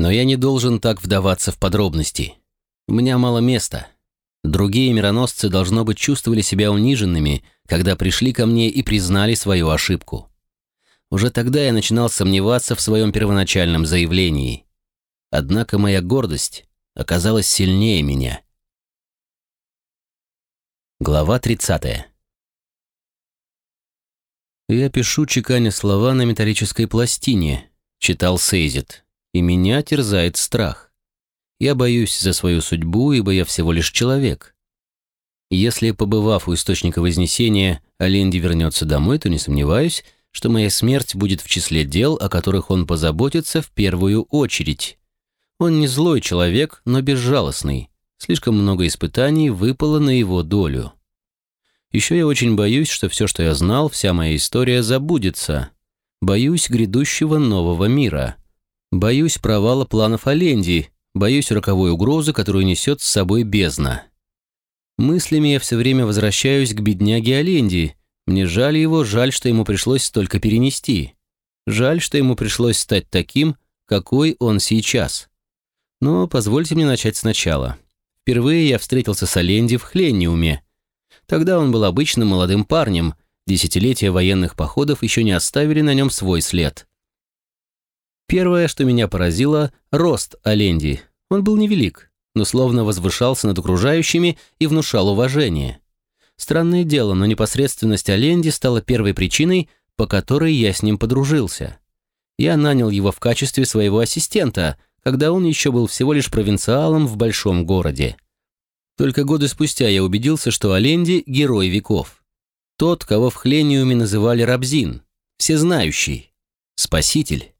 Но я не должен так вдаваться в подробности. У меня мало места. Другие мироносцы, должно быть, чувствовали себя униженными, когда пришли ко мне и признали свою ошибку. Уже тогда я начинал сомневаться в своем первоначальном заявлении. Однако моя гордость оказалась сильнее меня. Глава 30. «Я пишу, чеканя слова на металлической пластине», — читал Сейзит, — «и меня терзает страх. Я боюсь за свою судьбу, ибо я всего лишь человек. Если, побывав у Источника Вознесения, Аленди вернется домой, то не сомневаюсь, что моя смерть будет в числе дел, о которых он позаботится в первую очередь. Он не злой человек, но безжалостный. Слишком много испытаний выпало на его долю. Еще я очень боюсь, что все, что я знал, вся моя история забудется. Боюсь грядущего нового мира. Боюсь провала планов Оленди, боюсь роковой угрозы, которую несет с собой бездна. Мыслями я все время возвращаюсь к бедняге Оленди. Мне жаль его, жаль, что ему пришлось столько перенести. Жаль, что ему пришлось стать таким, какой он сейчас. Но позвольте мне начать сначала. Впервые я встретился с Оленди в Хленниуме. Тогда он был обычным молодым парнем, десятилетия военных походов еще не оставили на нем свой след. Первое, что меня поразило – рост Оленди. Он был невелик, но словно возвышался над окружающими и внушал уважение. Странное дело, но непосредственность Оленди стала первой причиной, по которой я с ним подружился. Я нанял его в качестве своего ассистента – когда он еще был всего лишь провинциалом в большом городе. Только годы спустя я убедился, что Оленди – герой веков. Тот, кого в Хлениуме называли Рабзин, всезнающий, спаситель.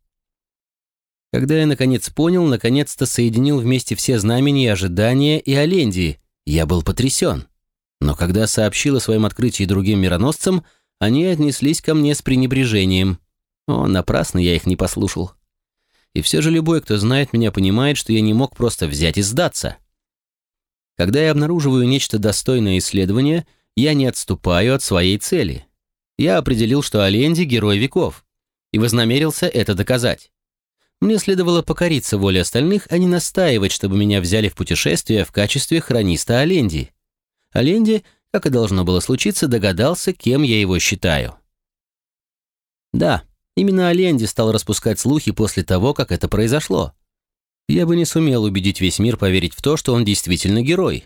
Когда я наконец понял, наконец-то соединил вместе все знамения и ожидания и Оленди, я был потрясен. Но когда сообщил о своем открытии другим мироносцам, они отнеслись ко мне с пренебрежением. О, напрасно я их не послушал. И все же любой, кто знает меня, понимает, что я не мог просто взять и сдаться. Когда я обнаруживаю нечто достойное исследования, я не отступаю от своей цели. Я определил, что Оленди — герой веков, и вознамерился это доказать. Мне следовало покориться воле остальных, а не настаивать, чтобы меня взяли в путешествие в качестве хрониста Оленди. Оленди, как и должно было случиться, догадался, кем я его считаю. Да, Именно Оленди стал распускать слухи после того, как это произошло. Я бы не сумел убедить весь мир поверить в то, что он действительно герой.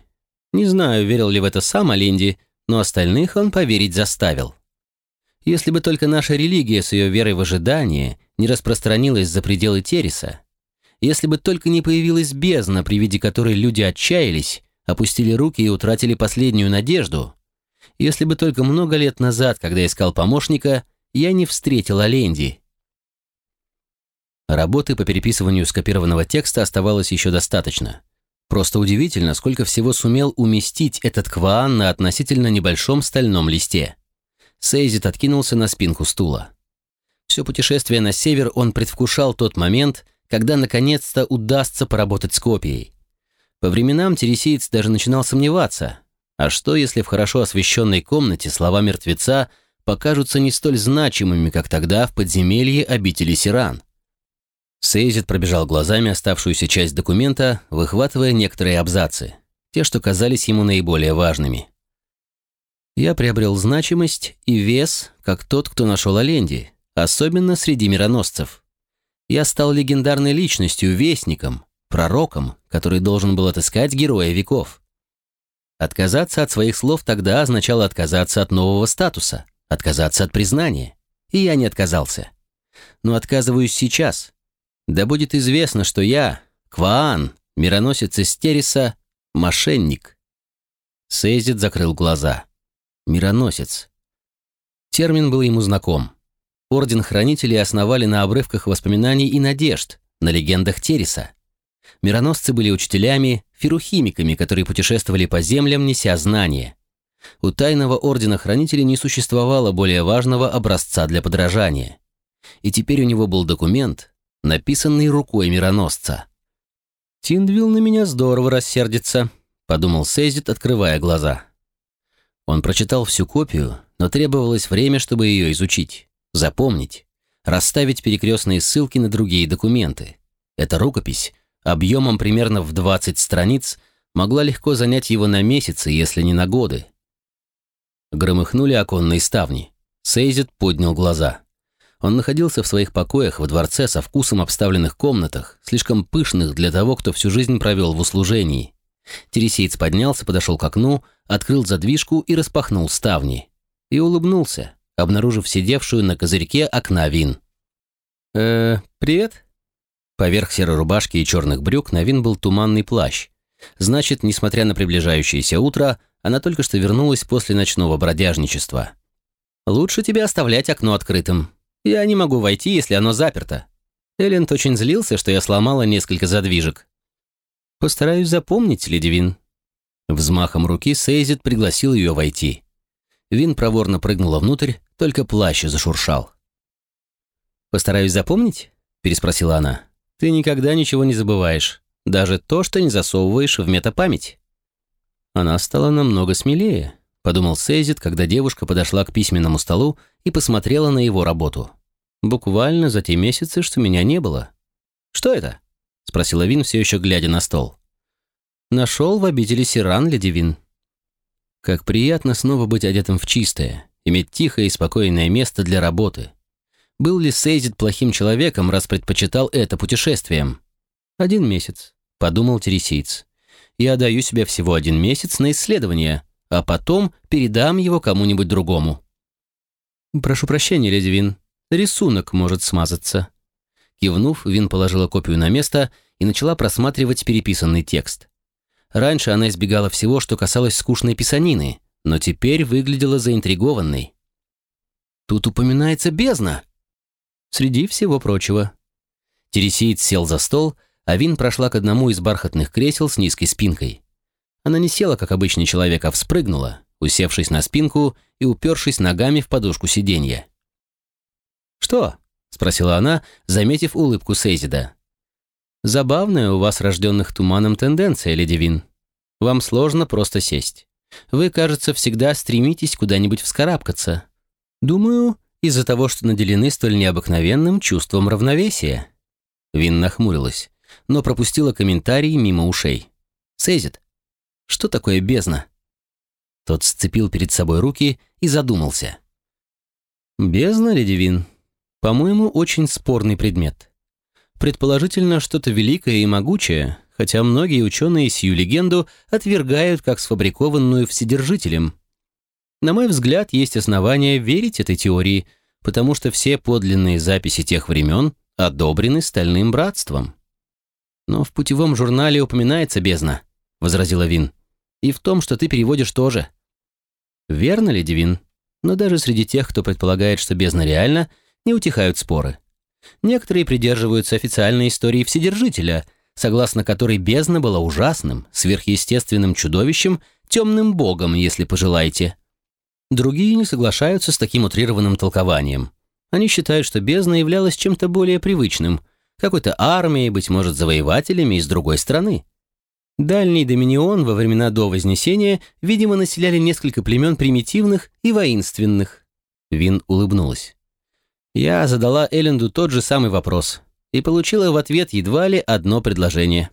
Не знаю, верил ли в это сам Оленди, но остальных он поверить заставил. Если бы только наша религия с ее верой в ожидание не распространилась за пределы Тереса, если бы только не появилась бездна, при виде которой люди отчаялись, опустили руки и утратили последнюю надежду, если бы только много лет назад, когда искал помощника, я не встретил Оленди. Работы по переписыванию скопированного текста оставалось еще достаточно. Просто удивительно, сколько всего сумел уместить этот кваан на относительно небольшом стальном листе. Сейзит откинулся на спинку стула. Все путешествие на север он предвкушал тот момент, когда наконец-то удастся поработать с копией. По временам тересиец даже начинал сомневаться. А что, если в хорошо освещенной комнате слова мертвеца – покажутся не столь значимыми, как тогда в подземелье обители Сиран. Сейзит пробежал глазами оставшуюся часть документа, выхватывая некоторые абзацы, те, что казались ему наиболее важными. «Я приобрел значимость и вес, как тот, кто нашел Оленди, особенно среди мироносцев. Я стал легендарной личностью, вестником, пророком, который должен был отыскать героя веков. Отказаться от своих слов тогда означало отказаться от нового статуса отказаться от признания. И я не отказался. Но отказываюсь сейчас. Да будет известно, что я, Кваан, мироносец Истериса, мошенник. Сейзит закрыл глаза. Мироносец. Термин был ему знаком. Орден Хранителей основали на обрывках воспоминаний и надежд, на легендах Тереса. Мироносцы были учителями, ферухимиками, которые путешествовали по землям, неся знания. У тайного ордена хранителей не существовало более важного образца для подражания. И теперь у него был документ, написанный рукой мироносца. «Тиндвилл на меня здорово рассердится», — подумал Сейзит, открывая глаза. Он прочитал всю копию, но требовалось время, чтобы ее изучить, запомнить, расставить перекрестные ссылки на другие документы. Эта рукопись, объемом примерно в 20 страниц, могла легко занять его на месяцы, если не на годы. Громыхнули оконные ставни. Сейзит поднял глаза. Он находился в своих покоях во дворце со вкусом обставленных комнатах, слишком пышных для того, кто всю жизнь провел в услужении. Тересиец поднялся, подошел к окну, открыл задвижку и распахнул ставни. И улыбнулся, обнаружив сидевшую на козырьке окна Вин. «Э, привет?» Поверх серой рубашки и черных брюк на Вин был туманный плащ. Значит, несмотря на приближающееся утро, она только что вернулась после ночного бродяжничества. «Лучше тебе оставлять окно открытым. Я не могу войти, если оно заперто». Элленд очень злился, что я сломала несколько задвижек. «Постараюсь запомнить, леди Вин». Взмахом руки Сейзит пригласил ее войти. Вин проворно прыгнула внутрь, только плащ зашуршал. «Постараюсь запомнить?» – переспросила она. «Ты никогда ничего не забываешь, даже то, что не засовываешь в метапамять». Она стала намного смелее, подумал Сейзит, когда девушка подошла к письменному столу и посмотрела на его работу. Буквально за те месяцы, что меня не было. «Что это?» — спросила Вин, все еще глядя на стол. «Нашел в обители Сиран, леди Вин». Как приятно снова быть одетым в чистое, иметь тихое и спокойное место для работы. Был ли Сейзит плохим человеком, раз предпочитал это путешествием? «Один месяц», — подумал тересиец. «Я даю себе всего один месяц на исследование, а потом передам его кому-нибудь другому». «Прошу прощения, леди рисунок может смазаться». Кивнув, Вин положила копию на место и начала просматривать переписанный текст. Раньше она избегала всего, что касалось скучной писанины, но теперь выглядела заинтригованной. «Тут упоминается бездна!» Среди всего прочего. Тересиец сел за стол, а Вин прошла к одному из бархатных кресел с низкой спинкой. Она не села, как обычный человек, а вспрыгнула, усевшись на спинку и упершись ногами в подушку сиденья. «Что?» — спросила она, заметив улыбку Сейзида. «Забавная у вас рожденных туманом тенденция, леди Вин. Вам сложно просто сесть. Вы, кажется, всегда стремитесь куда-нибудь вскарабкаться. Думаю, из-за того, что наделены столь необыкновенным чувством равновесия». Вин нахмурилась, но пропустила комментарий мимо ушей. «Сейзит, что такое бездна?» Тот сцепил перед собой руки и задумался. «Бездна, леди Вин, по-моему, очень спорный предмет. Предположительно, что-то великое и могучее, хотя многие ученые сию легенду отвергают как сфабрикованную вседержителем. На мой взгляд, есть основания верить этой теории, потому что все подлинные записи тех времен одобрены Стальным Братством. Но в путевом журнале упоминается бездна, возразила Вин. И в том, что ты переводишь тоже. Верно ли, Дивин? Но даже среди тех, кто предполагает, что бездна реальна, не утихают споры. Некоторые придерживаются официальной истории Вседержителя, согласно которой бездна была ужасным, сверхъестественным чудовищем, темным богом, если пожелаете. Другие не соглашаются с таким утрированным толкованием. Они считают, что бездна являлась чем-то более привычным, какой-то армией, быть может, завоевателями из другой страны. Дальний доминион во времена до Вознесения, видимо, населяли несколько племен примитивных и воинственных. Вин улыбнулась. Я задала Элленду тот же самый вопрос и получила в ответ едва ли одно предложение.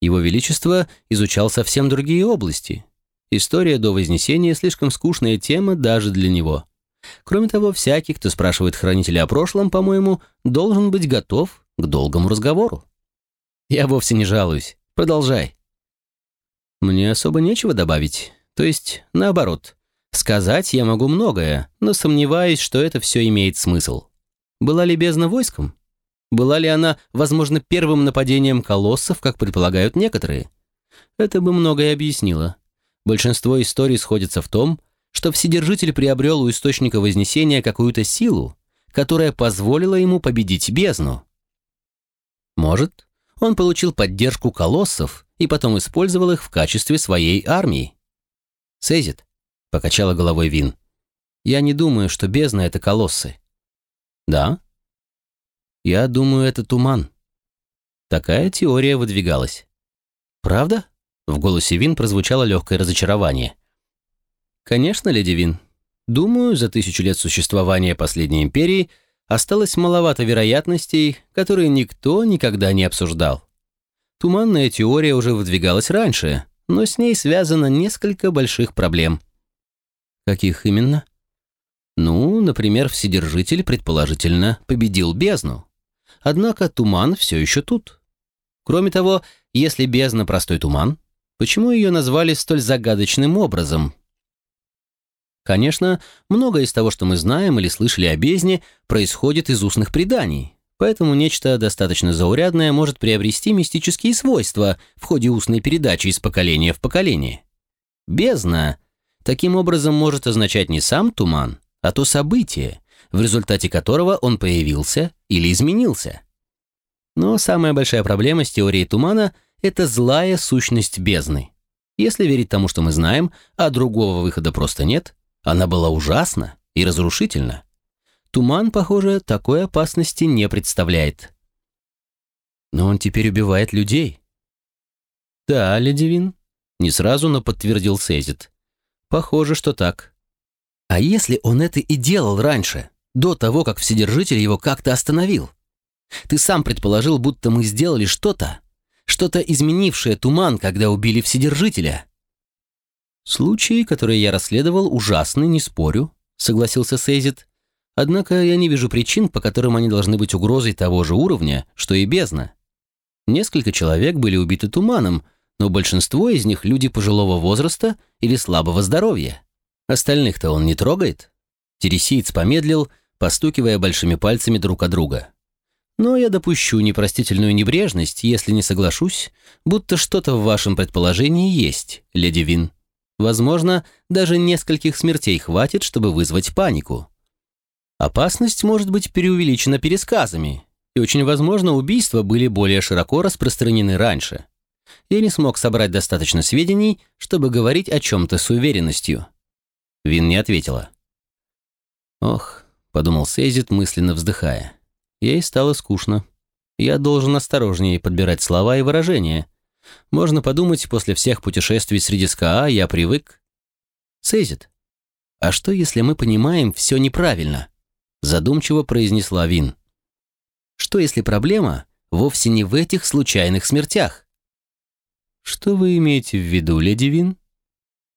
Его Величество изучал совсем другие области. История до Вознесения слишком скучная тема даже для него. Кроме того, всякий, кто спрашивает хранителя о прошлом, по-моему, должен быть готов к долгому разговору. Я вовсе не жалуюсь. Продолжай. Мне особо нечего добавить. То есть, наоборот. Сказать я могу многое, но сомневаюсь, что это все имеет смысл. Была ли бездна войском? Была ли она, возможно, первым нападением колоссов, как предполагают некоторые? Это бы многое объяснило. Большинство историй сходится в том, что Вседержитель приобрел у Источника Вознесения какую-то силу, которая позволила ему победить бездну. Может, он получил поддержку колоссов и потом использовал их в качестве своей армии. Сейзит, покачала головой Вин. Я не думаю, что бездна — это колоссы. Да? Я думаю, это туман. Такая теория выдвигалась. Правда? В голосе Вин прозвучало легкое разочарование. Конечно, леди Вин. Думаю, за тысячу лет существования последней империи осталось маловато вероятностей, которые никто никогда не обсуждал. Туманная теория уже выдвигалась раньше, но с ней связано несколько больших проблем. Каких именно? Ну, например, Вседержитель, предположительно, победил бездну. Однако туман все еще тут. Кроме того, если бездна простой туман, почему ее назвали столь загадочным образом? Конечно, многое из того, что мы знаем или слышали о бездне, происходит из устных преданий, поэтому нечто достаточно заурядное может приобрести мистические свойства в ходе устной передачи из поколения в поколение. Бездна таким образом может означать не сам туман, а то событие, в результате которого он появился или изменился. Но самая большая проблема с теорией тумана – это злая сущность бездны. Если верить тому, что мы знаем, а другого выхода просто нет – она была ужасна и разрушительна. Туман, похоже, такой опасности не представляет. Но он теперь убивает людей. Да, Ледивин. Не сразу, но подтвердил Сейзит. Похоже, что так. А если он это и делал раньше, до того, как Вседержитель его как-то остановил? Ты сам предположил, будто мы сделали что-то, что-то изменившее туман, когда убили Вседержителя. «Случаи, которые я расследовал, ужасны, не спорю», — согласился Сейзит. «Однако я не вижу причин, по которым они должны быть угрозой того же уровня, что и бездна. Несколько человек были убиты туманом, но большинство из них люди пожилого возраста или слабого здоровья. Остальных-то он не трогает?» Тересиец помедлил, постукивая большими пальцами друг о друга. «Но я допущу непростительную небрежность, если не соглашусь, будто что-то в вашем предположении есть, леди Вин». Возможно, даже нескольких смертей хватит, чтобы вызвать панику. Опасность может быть преувеличена пересказами, и очень возможно, убийства были более широко распространены раньше. Я не смог собрать достаточно сведений, чтобы говорить о чем-то с уверенностью. Вин не ответила. «Ох», — подумал Сейзит, мысленно вздыхая. Ей стало скучно. Я должен осторожнее подбирать слова и выражения, можно подумать, после всех путешествий среди СКА я привык. Сейзит, а что, если мы понимаем все неправильно? Задумчиво произнесла Вин. Что, если проблема вовсе не в этих случайных смертях? Что вы имеете в виду, леди Вин?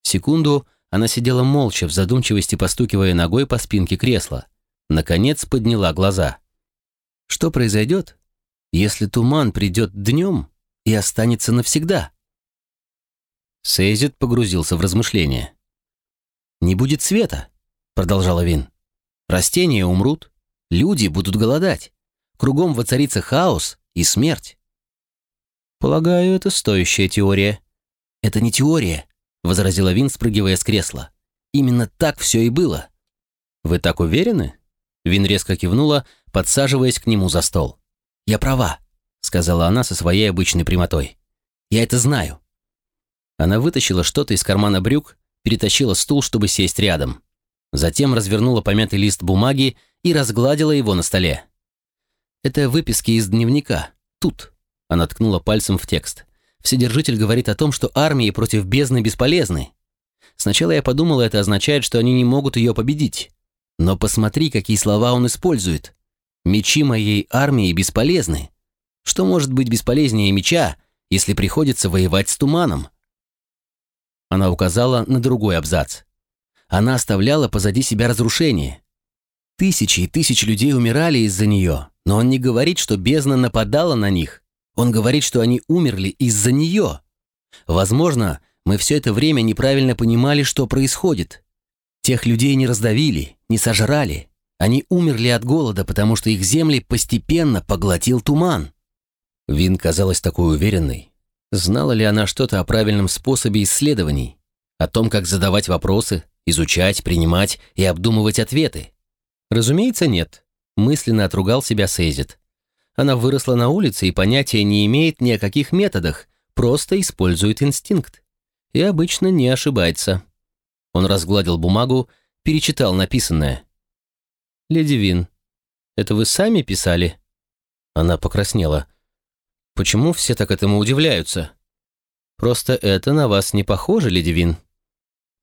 Секунду она сидела молча, в задумчивости постукивая ногой по спинке кресла. Наконец подняла глаза. Что произойдет, если туман придет днем, и останется навсегда. Сейзит погрузился в размышления. «Не будет света», — продолжала Вин. «Растения умрут, люди будут голодать, кругом воцарится хаос и смерть». «Полагаю, это стоящая теория». «Это не теория», — возразила Вин, спрыгивая с кресла. «Именно так все и было». «Вы так уверены?» Вин резко кивнула, подсаживаясь к нему за стол. «Я права сказала она со своей обычной прямотой. «Я это знаю». Она вытащила что-то из кармана брюк, перетащила стул, чтобы сесть рядом. Затем развернула помятый лист бумаги и разгладила его на столе. «Это выписки из дневника. Тут». Она ткнула пальцем в текст. Вседержитель говорит о том, что армии против бездны бесполезны. Сначала я подумала, это означает, что они не могут ее победить. Но посмотри, какие слова он использует. Мечи моей армии бесполезны. Что может быть бесполезнее меча, если приходится воевать с туманом? Она указала на другой абзац. Она оставляла позади себя разрушение. Тысячи и тысячи людей умирали из-за нее, но он не говорит, что бездна нападала на них. Он говорит, что они умерли из-за нее. Возможно, мы все это время неправильно понимали, что происходит. Тех людей не раздавили, не сожрали. Они умерли от голода, потому что их земли постепенно поглотил туман. Вин казалась такой уверенной. Знала ли она что-то о правильном способе исследований? О том, как задавать вопросы, изучать, принимать и обдумывать ответы? Разумеется, нет. Мысленно отругал себя Сейзит. Она выросла на улице и понятия не имеет ни о каких методах, просто использует инстинкт. И обычно не ошибается. Он разгладил бумагу, перечитал написанное. «Леди Вин, это вы сами писали?» Она покраснела. Почему все так этому удивляются? Просто это на вас не похоже, леди Вин.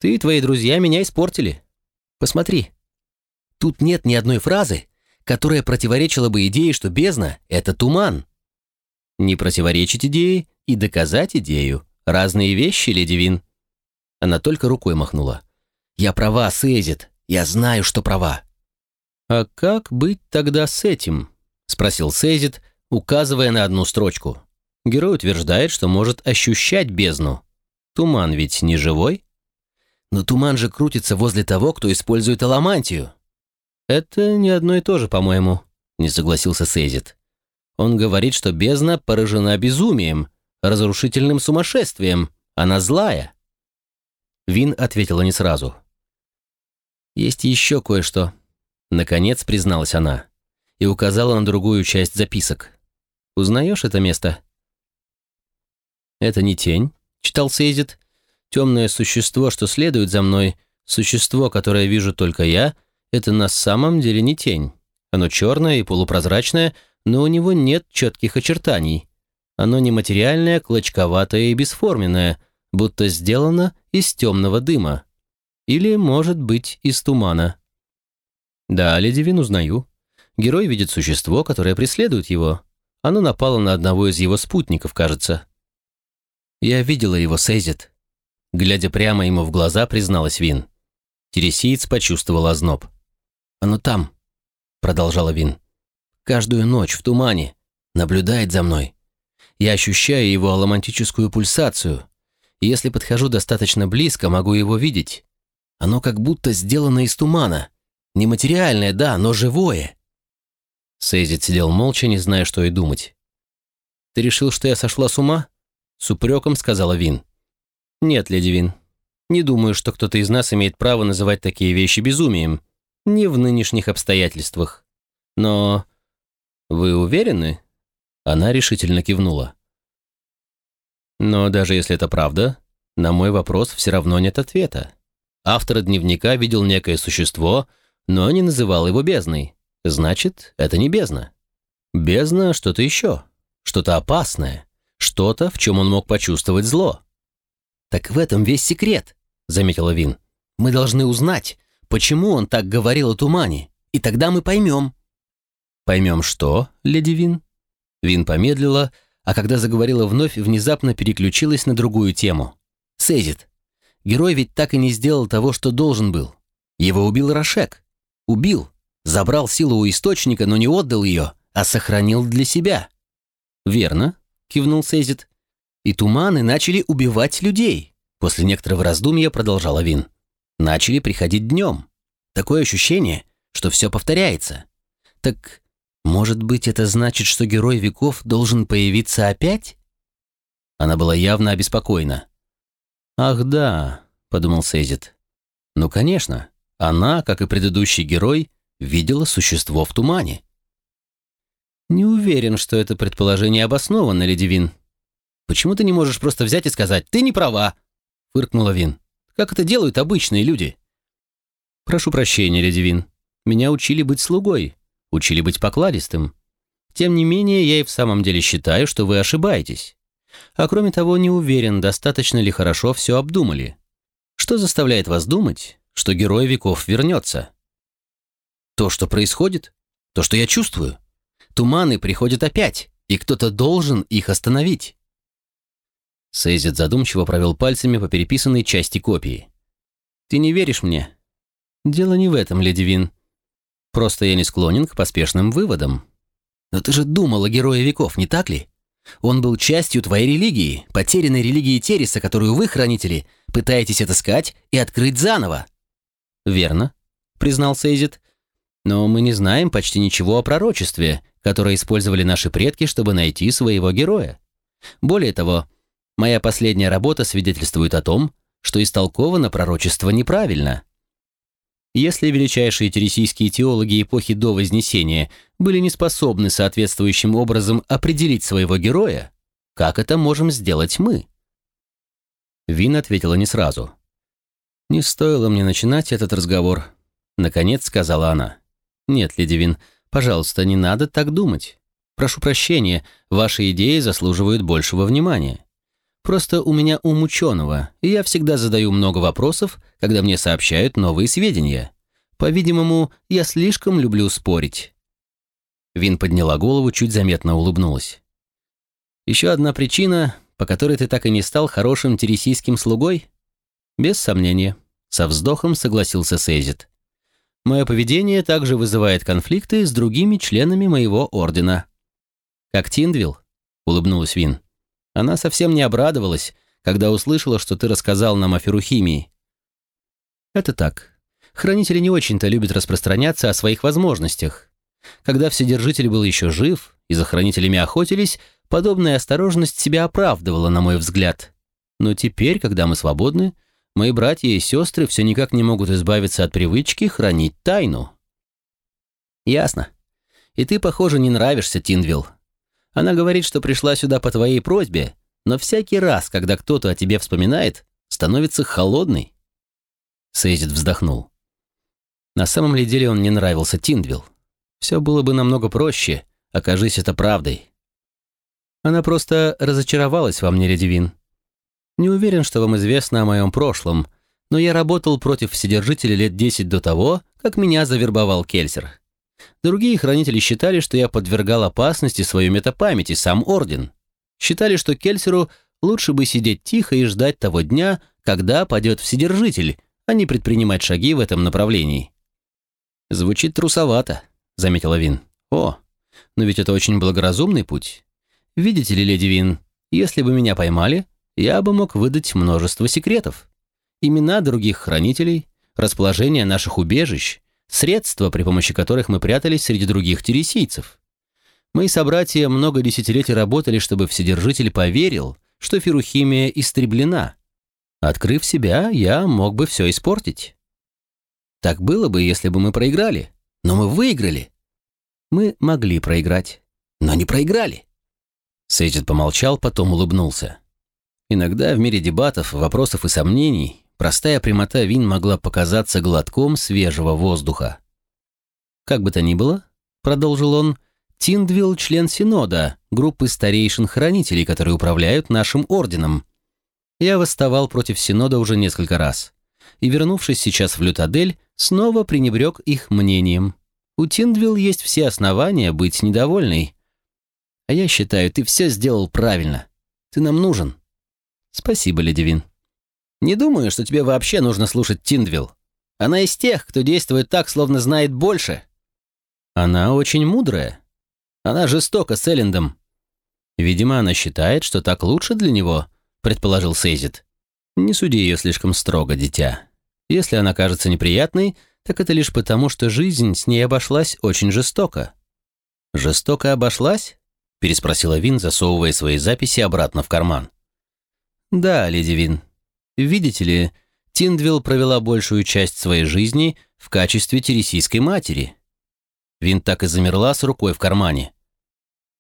Ты и твои друзья меня испортили. Посмотри. Тут нет ни одной фразы, которая противоречила бы идее, что бездна — это туман. Не противоречить идее и доказать идею — разные вещи, леди Вин. Она только рукой махнула. «Я права, Сейзит, я знаю, что права». «А как быть тогда с этим?» — спросил Сейзит, указывая на одну строчку. Герой утверждает, что может ощущать бездну. Туман ведь не живой? Но туман же крутится возле того, кто использует аламантию. Это не одно и то же, по-моему, не согласился Сейзит. Он говорит, что бездна поражена безумием, разрушительным сумасшествием. Она злая. Вин ответила не сразу. «Есть еще кое-что», — наконец призналась она и указала на другую часть записок. «Узнаешь это место?» «Это не тень», — читал Сейзит. «Темное существо, что следует за мной, существо, которое вижу только я, это на самом деле не тень. Оно черное и полупрозрачное, но у него нет четких очертаний. Оно нематериальное, клочковатое и бесформенное, будто сделано из темного дыма. Или, может быть, из тумана. Да, леди Вин узнаю. Герой видит существо, которое преследует его. Оно напало на одного из его спутников, кажется. Я видела его, Сейзит. Глядя прямо ему в глаза, призналась Вин. Тересиец почувствовал озноб. «Оно там», — продолжала Вин. «Каждую ночь в тумане. Наблюдает за мной. Я ощущаю его аламантическую пульсацию. И если подхожу достаточно близко, могу его видеть. Оно как будто сделано из тумана. Нематериальное, да, но живое. Сейзит сидел молча, не зная, что и думать. «Ты решил, что я сошла с ума?» С упреком сказала Вин. «Нет, леди Вин. Не думаю, что кто-то из нас имеет право называть такие вещи безумием. Не в нынешних обстоятельствах. Но... Вы уверены?» Она решительно кивнула. Но даже если это правда, на мой вопрос все равно нет ответа. Автор дневника видел некое существо, но не называл его бездной. Значит, это не бездна. Бездна — что-то еще, что-то опасное, что-то, в чем он мог почувствовать зло. «Так в этом весь секрет», — заметила Вин. «Мы должны узнать, почему он так говорил о тумане, и тогда мы поймем». «Поймем что, леди Вин?» Вин помедлила, а когда заговорила вновь, внезапно переключилась на другую тему. «Сейзит, герой ведь так и не сделал того, что должен был. Его убил Рошек. Убил. Забрал силу у источника, но не отдал ее, а сохранил для себя». «Верно», — кивнул Сейзит. «И туманы начали убивать людей». После некоторого раздумья продолжала Вин. «Начали приходить днем. Такое ощущение, что все повторяется. Так может быть, это значит, что герой веков должен появиться опять? Она была явно обеспокоена. «Ах да», — подумал Сейзит. «Ну, конечно, она, как и предыдущий герой, видела существо в тумане». «Не уверен, что это предположение обосновано, леди. Почему ты не можешь просто взять и сказать «ты не права», — фыркнула Вин. «Как это делают обычные люди?» «Прошу прощения, леди Вин. Меня учили быть слугой учили быть покладистым. Тем не менее, я и в самом деле считаю, что вы ошибаетесь. А кроме того, не уверен, достаточно ли хорошо все обдумали. Что заставляет вас думать, что герой веков вернется? То, что происходит, то, что я чувствую. Туманы приходят опять, и кто-то должен их остановить. Сейзит задумчиво провел пальцами по переписанной части копии. «Ты не веришь мне?» «Дело не в этом, леди Вин. Просто я не склонен к поспешным выводам. Но ты же думал о герое веков, не так ли? Он был частью твоей религии, потерянной религии Тереса, которую вы, хранители, пытаетесь отыскать и открыть заново. Верно, признал Сейзит. Но мы не знаем почти ничего о пророчестве, которое использовали наши предки, чтобы найти своего героя. Более того, моя последняя работа свидетельствует о том, что истолковано пророчество неправильно. Если величайшие тересийские теологи эпохи до Вознесения были не способны соответствующим образом определить своего героя, как это можем сделать мы? Вин ответила не сразу. «Не стоило мне начинать этот разговор», — наконец сказала она. «Нет, леди Вин, пожалуйста, не надо так думать. Прошу прощения, ваши идеи заслуживают большего внимания. Просто у меня ум ученого, и я всегда задаю много вопросов, когда мне сообщают новые сведения. По-видимому, я слишком люблю спорить. Вин подняла голову, чуть заметно улыбнулась. «Еще одна причина, по которой ты так и не стал хорошим тересийским слугой?» «Без сомнения», — со вздохом согласился Сейзит. «Мое поведение также вызывает конфликты с другими членами моего ордена». «Как Тиндвилл?» — улыбнулась Вин. «Она совсем не обрадовалась, когда услышала, что ты рассказал нам о ферухимии». «Это так. Хранители не очень-то любят распространяться о своих возможностях. Когда Вседержитель был еще жив и за хранителями охотились, подобная осторожность себя оправдывала, на мой взгляд. Но теперь, когда мы свободны, мои братья и сестры все никак не могут избавиться от привычки хранить тайну». «Ясно. И ты, похоже, не нравишься, Тиндвилл. Она говорит, что пришла сюда по твоей просьбе, но всякий раз, когда кто-то о тебе вспоминает, становится холодный». Сейзит вздохнул. На самом ли деле он не нравился Тиндвилл? Все было бы намного проще, окажись это правдой. Она просто разочаровалась во мне, леди Вин. Не уверен, что вам известно о моем прошлом, но я работал против Вседержителя лет десять до того, как меня завербовал Кельсер. Другие хранители считали, что я подвергал опасности свою метапамять и сам Орден. Считали, что Кельсеру лучше бы сидеть тихо и ждать того дня, когда падет Вседержитель, а не предпринимать шаги в этом направлении. Звучит трусовато. — заметила Вин. «О, но ведь это очень благоразумный путь. Видите ли, леди Вин, если бы меня поймали, я бы мог выдать множество секретов. Имена других хранителей, расположение наших убежищ, средства, при помощи которых мы прятались среди других тересийцев. Мои собратья много десятилетий работали, чтобы Вседержитель поверил, что ферухимия истреблена. Открыв себя, я мог бы все испортить. Так было бы, если бы мы проиграли. Но мы выиграли. Мы могли проиграть, но не проиграли. Сейджет помолчал, потом улыбнулся. Иногда в мире дебатов, вопросов и сомнений простая прямота Вин могла показаться глотком свежего воздуха. «Как бы то ни было», — продолжил он, — «Тиндвилл — член Синода, группы старейшин-хранителей, которые управляют нашим орденом. Я восставал против Синода уже несколько раз и, вернувшись сейчас в Лютадель, снова пренебрег их мнением. У Тиндвилл есть все основания быть недовольной. А я считаю, ты все сделал правильно. Ты нам нужен. Спасибо, леди Вин. Не думаю, что тебе вообще нужно слушать Тиндвилл. Она из тех, кто действует так, словно знает больше. Она очень мудрая. Она жестока с Эллендом. Видимо, она считает, что так лучше для него, предположил Сейзит. Не суди ее слишком строго, дитя. Если она кажется неприятной, так это лишь потому, что жизнь с ней обошлась очень жестоко. «Жестоко обошлась?» — переспросила Вин, засовывая свои записи обратно в карман. «Да, леди Вин. Видите ли, Тиндвилл провела большую часть своей жизни в качестве тересийской матери». Вин так и замерла с рукой в кармане.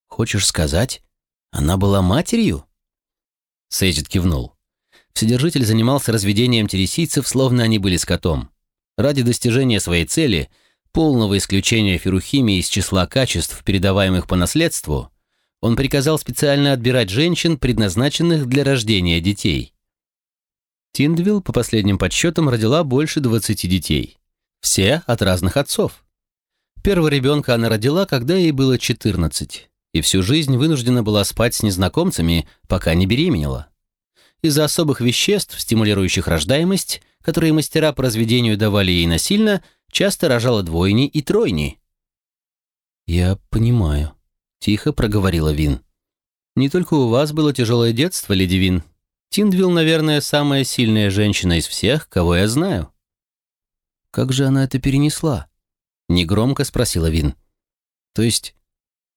«Хочешь сказать, она была матерью?» Сейджит кивнул. Вседержитель занимался разведением тересийцев, словно они были скотом. Ради достижения своей цели, полного исключения ферухимии из числа качеств, передаваемых по наследству, он приказал специально отбирать женщин, предназначенных для рождения детей. Тиндвилл, по последним подсчетам, родила больше 20 детей. Все от разных отцов. Первого ребенка она родила, когда ей было 14, и всю жизнь вынуждена была спать с незнакомцами, пока не беременела. Из-за особых веществ, стимулирующих рождаемость, которые мастера по разведению давали ей насильно, часто рожала двойни и тройни. «Я понимаю», — тихо проговорила Вин. «Не только у вас было тяжелое детство, леди Вин. Тиндвилл, наверное, самая сильная женщина из всех, кого я знаю». «Как же она это перенесла?» — негромко спросила Вин. «То есть,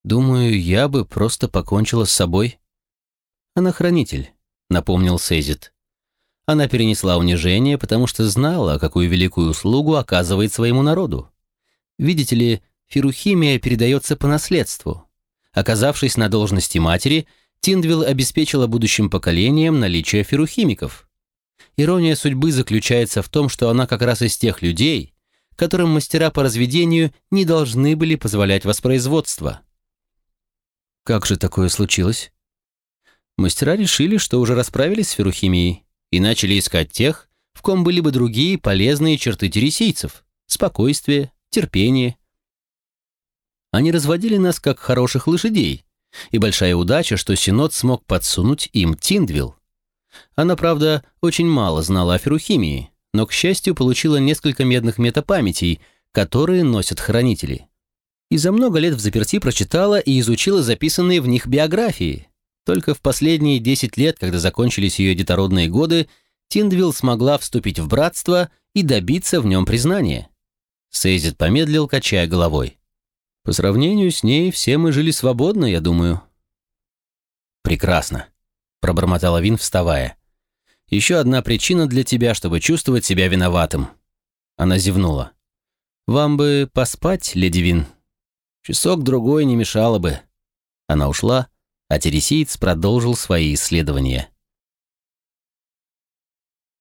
думаю, я бы просто покончила с собой?» «Она хранитель напомнил Сейзит. Она перенесла унижение, потому что знала, какую великую услугу оказывает своему народу. Видите ли, ферухимия передается по наследству. Оказавшись на должности матери, Тиндвилл обеспечила будущим поколениям наличие ферухимиков. Ирония судьбы заключается в том, что она как раз из тех людей, которым мастера по разведению не должны были позволять воспроизводство. Как же такое случилось? Мастера решили, что уже расправились с ферухимией и начали искать тех, в ком были бы другие полезные черты тересийцев – спокойствие, терпение. Они разводили нас как хороших лошадей, и большая удача, что Синод смог подсунуть им Тиндвилл. Она, правда, очень мало знала о ферухимии, но, к счастью, получила несколько медных метапамятей, которые носят хранители. И за много лет в заперти прочитала и изучила записанные в них биографии. Только в последние 10 лет, когда закончились ее детородные годы, Тиндвилл смогла вступить в братство и добиться в нем признания. Сейзит помедлил, качая головой. По сравнению с ней все мы жили свободно, я думаю. Прекрасно, пробормотала Вин, вставая. Еще одна причина для тебя, чтобы чувствовать себя виноватым. Она зевнула. Вам бы поспать, леди Вин. Часок-другой не мешало бы. Она ушла, а тересиец продолжил свои исследования.